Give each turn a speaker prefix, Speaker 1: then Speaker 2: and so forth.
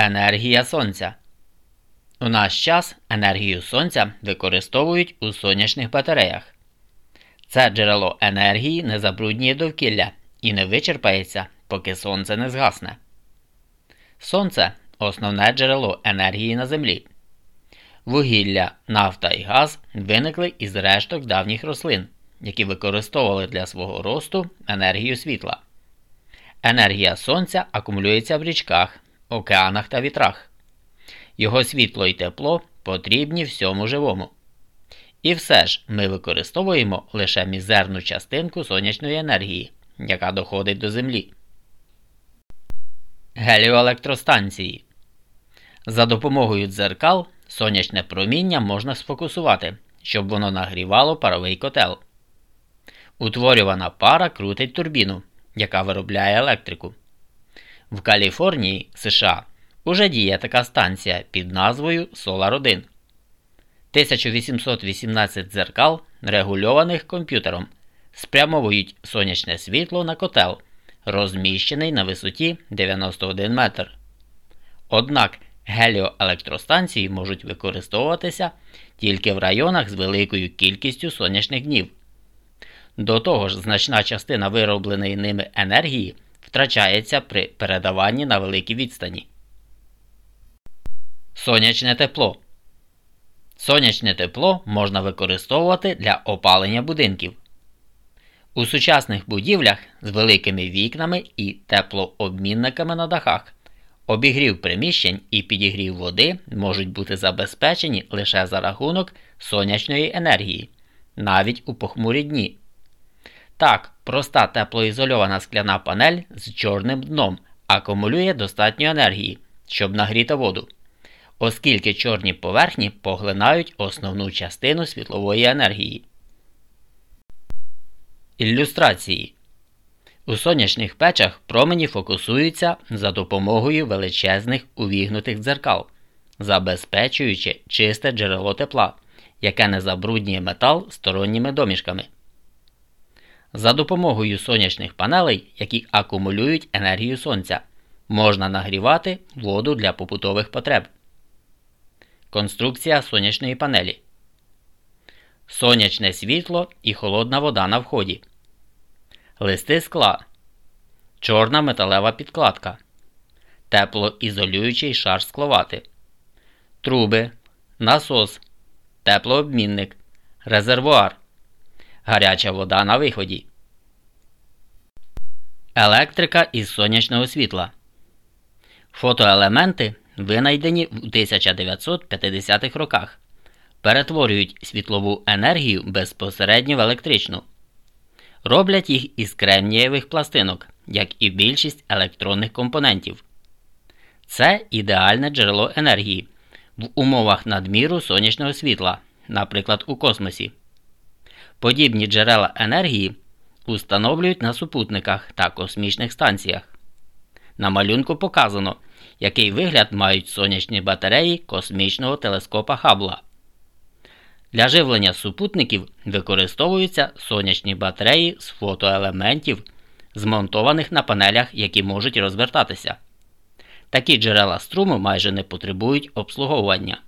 Speaker 1: Енергія Сонця. У наш час енергію Сонця використовують у сонячних батареях. Це джерело енергії не забруднює довкілля і не вичерпається, поки сонце не згасне. Сонце основне джерело енергії на Землі. Вугілля, нафта і газ виникли із решток давніх рослин, які використовували для свого росту енергію світла. Енергія сонця акумулюється в річках, океанах та вітрах. Його світло і тепло потрібні всьому живому. І все ж ми використовуємо лише мізерну частинку сонячної енергії, яка доходить до Землі. Геліоелектростанції. За допомогою дзеркал сонячне проміння можна сфокусувати, щоб воно нагрівало паровий котел. Утворювана пара крутить турбіну, яка виробляє електрику. В Каліфорнії США уже діє така станція під назвою Solar 1. 1818 дзеркал, регульованих комп'ютером, спрямовують сонячне світло на котел, розміщений на висоті 91 метр. Однак геліоелектростанції можуть використовуватися тільки в районах з великою кількістю сонячних днів. До того ж, значна частина виробленої ними енергії втрачається при передаванні на великій відстані. Сонячне тепло. Сонячне тепло можна використовувати для опалення будинків. У сучасних будівлях з великими вікнами і теплообмінниками на дахах обігрів приміщень і підігрів води можуть бути забезпечені лише за рахунок сонячної енергії, навіть у похмурі дні. Так, проста теплоізольована скляна панель з чорним дном акумулює достатньо енергії, щоб нагріти воду, оскільки чорні поверхні поглинають основну частину світлової енергії. Ілюстрації у сонячних печах промені фокусуються за допомогою величезних увігнутих дзеркал, забезпечуючи чисте джерело тепла, яке не забруднює метал сторонніми домішками. За допомогою сонячних панелей, які акумулюють енергію сонця, можна нагрівати воду для побутових потреб. Конструкція сонячної панелі. Сонячне світло і холодна вода на вході. Листи скла. Чорна металева підкладка. Теплоізолюючий шар скловати. Труби. Насос. Теплообмінник. Резервуар гаряча вода на виході. Електрика із сонячного світла. Фотоелементи, винайдені в 1950-х роках, перетворюють світлову енергію безпосередньо в електричну. Роблять їх із кремнієвих пластинок, як і більшість електронних компонентів. Це ідеальне джерело енергії в умовах надміру сонячного світла, наприклад, у космосі. Подібні джерела енергії установлюють на супутниках та космічних станціях. На малюнку показано, який вигляд мають сонячні батареї космічного телескопа Хабла. Для живлення супутників використовуються сонячні батареї з фотоелементів, змонтованих на панелях, які можуть розвертатися. Такі джерела струму майже не потребують обслуговування.